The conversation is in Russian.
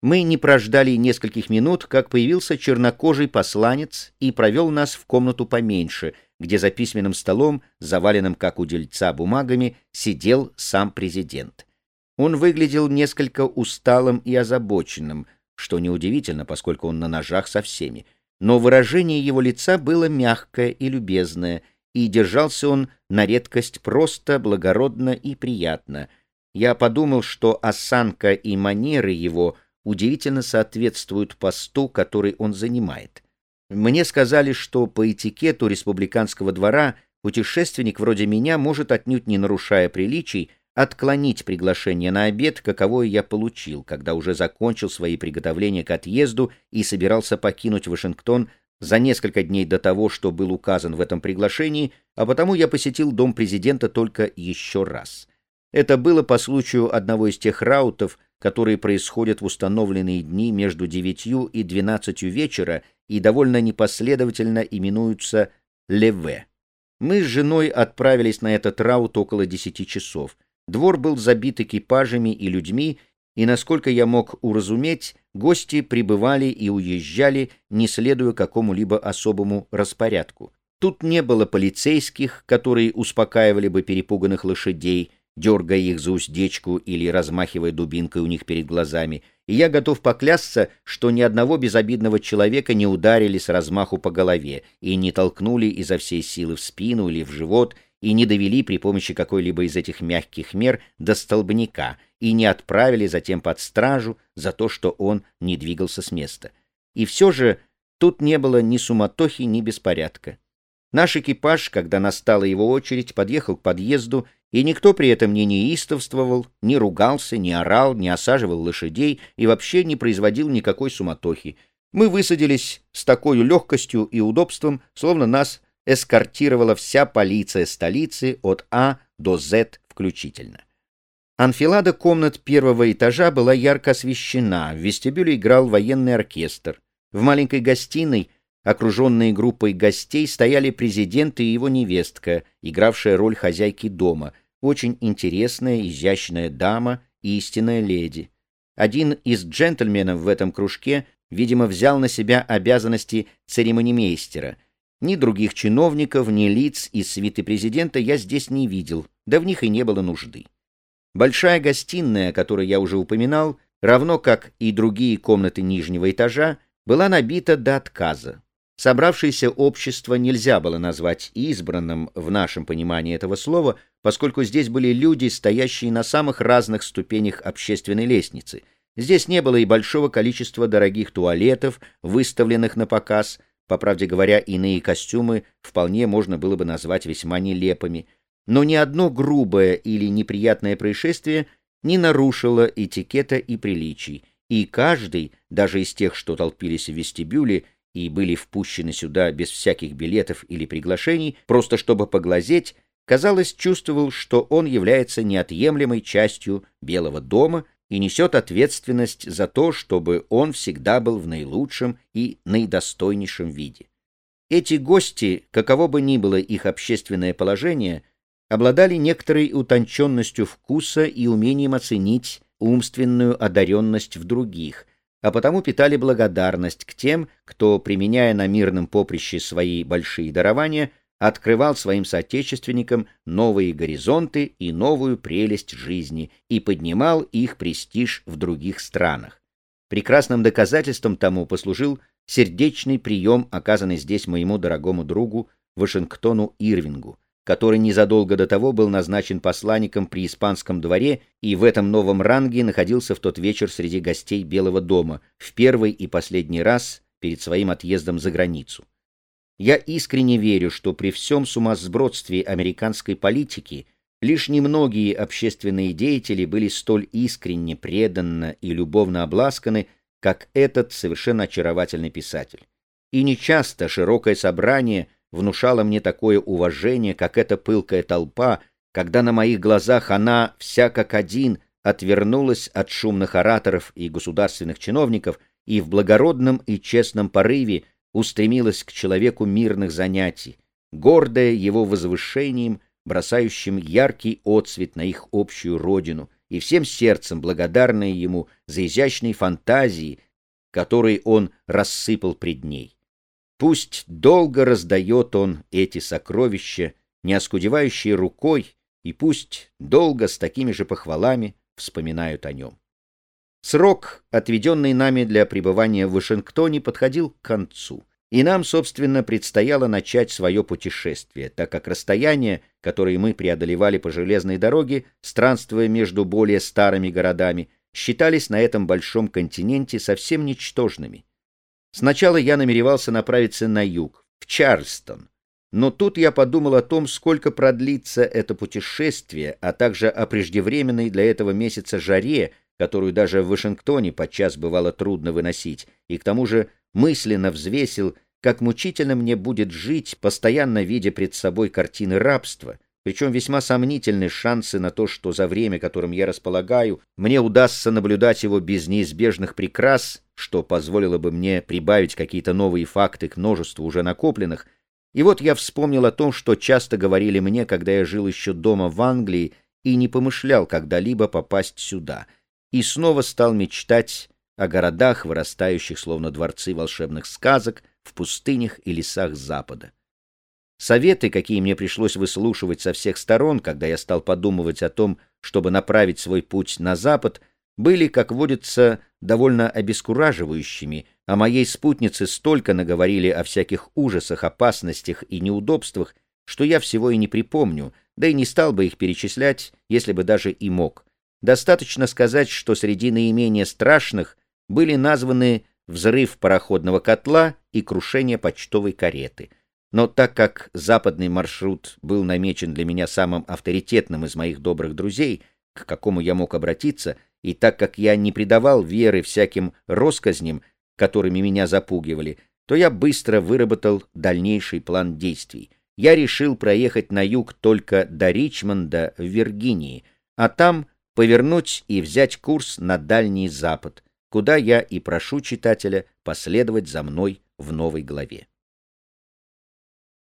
Мы не прождали нескольких минут, как появился чернокожий посланец и провел нас в комнату поменьше, где за письменным столом, заваленным как у дельца бумагами, сидел сам президент. Он выглядел несколько усталым и озабоченным, что неудивительно, поскольку он на ножах со всеми, но выражение его лица было мягкое и любезное, и держался он на редкость просто, благородно и приятно. Я подумал, что осанка и манеры его — удивительно соответствуют посту, который он занимает. Мне сказали, что по этикету республиканского двора путешественник вроде меня может, отнюдь не нарушая приличий, отклонить приглашение на обед, каковое я получил, когда уже закончил свои приготовления к отъезду и собирался покинуть Вашингтон за несколько дней до того, что был указан в этом приглашении, а потому я посетил дом президента только еще раз. Это было по случаю одного из тех раутов, которые происходят в установленные дни между 9 и 12 вечера и довольно непоследовательно именуются «леве». Мы с женой отправились на этот раут около 10 часов. Двор был забит экипажами и людьми, и, насколько я мог уразуметь, гости прибывали и уезжали, не следуя какому-либо особому распорядку. Тут не было полицейских, которые успокаивали бы перепуганных лошадей, дергая их за уздечку или размахивая дубинкой у них перед глазами, и я готов поклясться, что ни одного безобидного человека не ударили с размаху по голове и не толкнули изо всей силы в спину или в живот, и не довели при помощи какой-либо из этих мягких мер до столбняка, и не отправили затем под стражу за то, что он не двигался с места. И все же тут не было ни суматохи, ни беспорядка. Наш экипаж, когда настала его очередь, подъехал к подъезду и никто при этом не неистовствовал, не ругался, не орал, не осаживал лошадей и вообще не производил никакой суматохи. Мы высадились с такой легкостью и удобством, словно нас эскортировала вся полиция столицы от А до З включительно. Анфилада комнат первого этажа была ярко освещена, в вестибюле играл военный оркестр. В маленькой гостиной, окруженной группой гостей, стояли президент и его невестка, игравшая роль хозяйки дома, очень интересная, изящная дама истинная леди. Один из джентльменов в этом кружке, видимо, взял на себя обязанности церемонимейстера. Ни других чиновников, ни лиц из свиты президента я здесь не видел, да в них и не было нужды. Большая гостиная, о которой я уже упоминал, равно как и другие комнаты нижнего этажа, была набита до отказа. Собравшееся общество нельзя было назвать избранным в нашем понимании этого слова, поскольку здесь были люди, стоящие на самых разных ступенях общественной лестницы. Здесь не было и большого количества дорогих туалетов, выставленных на показ. По правде говоря, иные костюмы вполне можно было бы назвать весьма нелепыми. Но ни одно грубое или неприятное происшествие не нарушило этикета и приличий, и каждый, даже из тех, что толпились в вестибюле, и были впущены сюда без всяких билетов или приглашений, просто чтобы поглазеть, казалось, чувствовал, что он является неотъемлемой частью Белого дома и несет ответственность за то, чтобы он всегда был в наилучшем и наидостойнейшем виде. Эти гости, каково бы ни было их общественное положение, обладали некоторой утонченностью вкуса и умением оценить умственную одаренность в других, а потому питали благодарность к тем, кто, применяя на мирном поприще свои большие дарования, открывал своим соотечественникам новые горизонты и новую прелесть жизни и поднимал их престиж в других странах. Прекрасным доказательством тому послужил сердечный прием, оказанный здесь моему дорогому другу Вашингтону Ирвингу, который незадолго до того был назначен посланником при испанском дворе и в этом новом ранге находился в тот вечер среди гостей Белого дома, в первый и последний раз перед своим отъездом за границу. Я искренне верю, что при всем сумасбродстве американской политики лишь немногие общественные деятели были столь искренне, преданно и любовно обласканы, как этот совершенно очаровательный писатель. И нечасто широкое собрание – внушала мне такое уважение, как эта пылкая толпа, когда на моих глазах она, вся как один, отвернулась от шумных ораторов и государственных чиновников и в благородном и честном порыве устремилась к человеку мирных занятий, гордая его возвышением, бросающим яркий отсвет на их общую родину, и всем сердцем благодарная ему за изящные фантазии, которые он рассыпал пред ней. Пусть долго раздает он эти сокровища, не оскудевающие рукой, и пусть долго с такими же похвалами вспоминают о нем. Срок, отведенный нами для пребывания в Вашингтоне, подходил к концу. И нам, собственно, предстояло начать свое путешествие, так как расстояния, которые мы преодолевали по железной дороге, странствуя между более старыми городами, считались на этом большом континенте совсем ничтожными. Сначала я намеревался направиться на юг, в Чарльстон, но тут я подумал о том, сколько продлится это путешествие, а также о преждевременной для этого месяца жаре, которую даже в Вашингтоне подчас бывало трудно выносить, и к тому же мысленно взвесил, как мучительно мне будет жить, постоянно видя пред собой картины рабства, причем весьма сомнительны шансы на то, что за время, которым я располагаю, мне удастся наблюдать его без неизбежных прикрас, что позволило бы мне прибавить какие-то новые факты к множеству уже накопленных, и вот я вспомнил о том, что часто говорили мне, когда я жил еще дома в Англии и не помышлял когда-либо попасть сюда — и снова стал мечтать о городах, вырастающих словно дворцы волшебных сказок в пустынях и лесах Запада. Советы, какие мне пришлось выслушивать со всех сторон, когда я стал подумывать о том, чтобы направить свой путь на Запад, были, как водится, довольно обескураживающими, а моей спутнице столько наговорили о всяких ужасах, опасностях и неудобствах, что я всего и не припомню, да и не стал бы их перечислять, если бы даже и мог. Достаточно сказать, что среди наименее страшных были названы взрыв пароходного котла и крушение почтовой кареты. Но так как западный маршрут был намечен для меня самым авторитетным из моих добрых друзей, к какому я мог обратиться, и так как я не придавал веры всяким россказням, которыми меня запугивали, то я быстро выработал дальнейший план действий. Я решил проехать на юг только до Ричмонда в Виргинии, а там повернуть и взять курс на Дальний Запад, куда я и прошу читателя последовать за мной в новой главе.